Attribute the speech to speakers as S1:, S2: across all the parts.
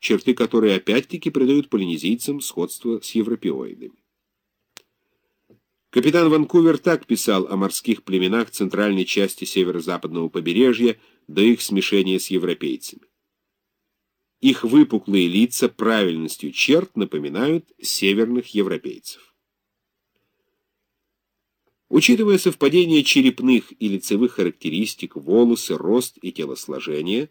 S1: черты которой опять-таки придают полинезийцам сходство с европеоидами. Капитан Ванкувер так писал о морских племенах центральной части северо-западного побережья до их смешения с европейцами. Их выпуклые лица правильностью черт напоминают северных европейцев. Учитывая совпадение черепных и лицевых характеристик, волосы, рост и телосложение,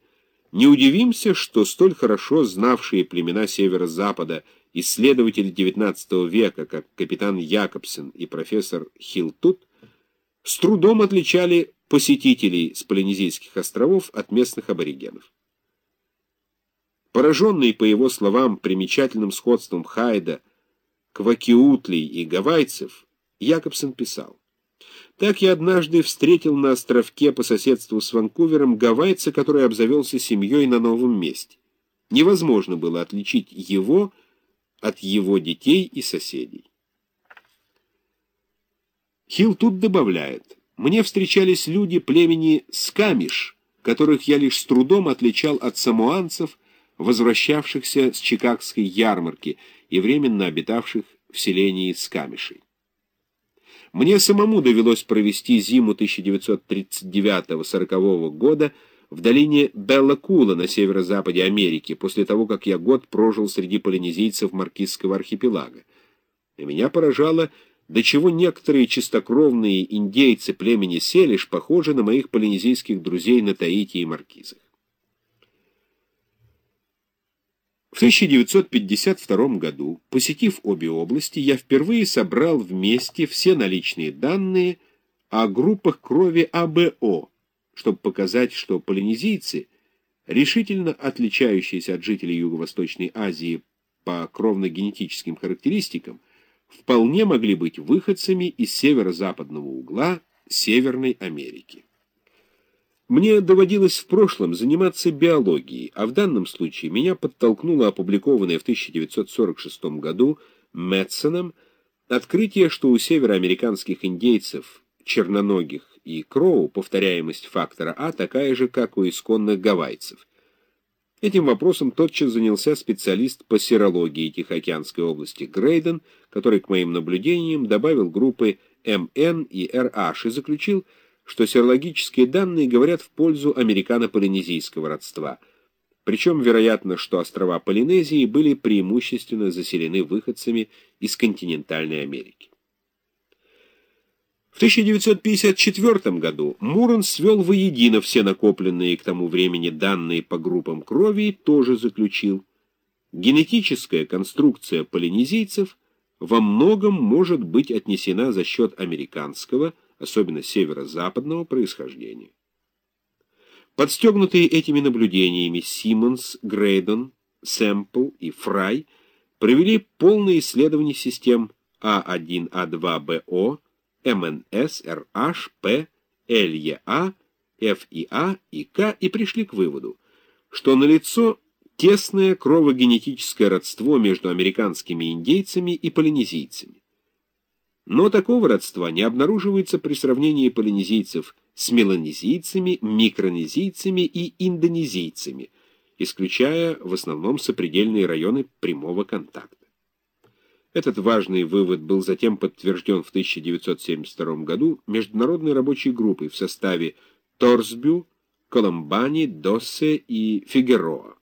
S1: не удивимся, что столь хорошо знавшие племена северо-запада исследователи XIX века, как капитан Якобсен и профессор Хилтут, с трудом отличали посетителей с Полинезийских островов от местных аборигенов. Пораженный, по его словам, примечательным сходством Хайда, Квакиутлей и гавайцев, Якобсен писал, «Так я однажды встретил на островке по соседству с Ванкувером гавайца, который обзавелся семьей на новом месте. Невозможно было отличить его от его детей и соседей». Хилл тут добавляет, «Мне встречались люди племени Скамиш, которых я лишь с трудом отличал от самуанцев, возвращавшихся с Чикагской ярмарки и временно обитавших в селении Скамишей. Мне самому довелось провести зиму 1939-40 года в долине Белла-Кула на северо-западе Америки, после того, как я год прожил среди полинезийцев Маркизского архипелага. И меня поражало, до чего некоторые чистокровные индейцы племени Селиш похожи на моих полинезийских друзей на Таити и Маркизах. В 1952 году, посетив обе области, я впервые собрал вместе все наличные данные о группах крови АБО, чтобы показать, что полинезийцы, решительно отличающиеся от жителей Юго-Восточной Азии по кровно-генетическим характеристикам, вполне могли быть выходцами из северо-западного угла Северной Америки. Мне доводилось в прошлом заниматься биологией, а в данном случае меня подтолкнуло опубликованное в 1946 году Мэтсоном открытие, что у североамериканских индейцев, черноногих и кроу повторяемость фактора А такая же, как у исконных гавайцев. Этим вопросом тотчас занялся специалист по серологии Тихоокеанской области Грейден, который к моим наблюдениям добавил группы МН и RH и заключил, что серологические данные говорят в пользу американо-полинезийского родства. Причем вероятно, что острова Полинезии были преимущественно заселены выходцами из континентальной Америки. В 1954 году Мурон свел воедино все накопленные к тому времени данные по группам крови и тоже заключил. Генетическая конструкция полинезийцев во многом может быть отнесена за счет американского, особенно северо-западного происхождения. Подстегнутые этими наблюдениями Симмонс, Грейдон, Сэмпл и Фрай провели полное исследование систем А1, А2, БО, МНС, РH, П, ЛЕА, ФИА и К и пришли к выводу, что налицо тесное кровогенетическое родство между американскими индейцами и полинезийцами. Но такого родства не обнаруживается при сравнении полинезийцев с меланезийцами, микронезийцами и индонезийцами, исключая в основном сопредельные районы прямого контакта. Этот важный вывод был затем подтвержден в 1972 году международной рабочей группой в составе Торсбю, Коломбани, Доссе и Фигероа.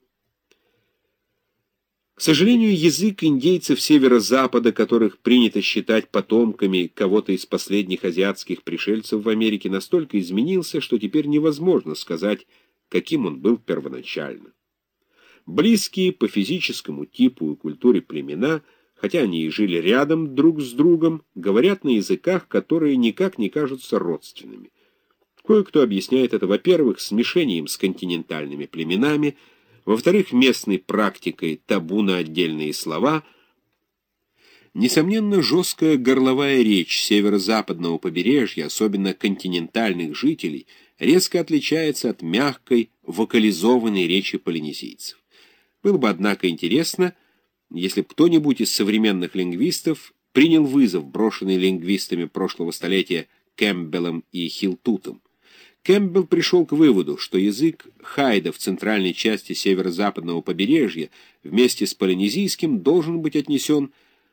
S1: К сожалению, язык индейцев северо-запада, которых принято считать потомками кого-то из последних азиатских пришельцев в Америке, настолько изменился, что теперь невозможно сказать, каким он был первоначально. Близкие по физическому типу и культуре племена, хотя они и жили рядом друг с другом, говорят на языках, которые никак не кажутся родственными. Кое-кто объясняет это, во-первых, смешением с континентальными племенами, во-вторых, местной практикой табу на отдельные слова. Несомненно, жесткая горловая речь северо-западного побережья, особенно континентальных жителей, резко отличается от мягкой, вокализованной речи полинезийцев. Было бы, однако, интересно, если бы кто-нибудь из современных лингвистов принял вызов, брошенный лингвистами прошлого столетия Кэмпбеллом и Хилтутом. Кэмпбелл пришел к выводу, что язык хайда в центральной части северо-западного побережья вместе с полинезийским должен быть отнесен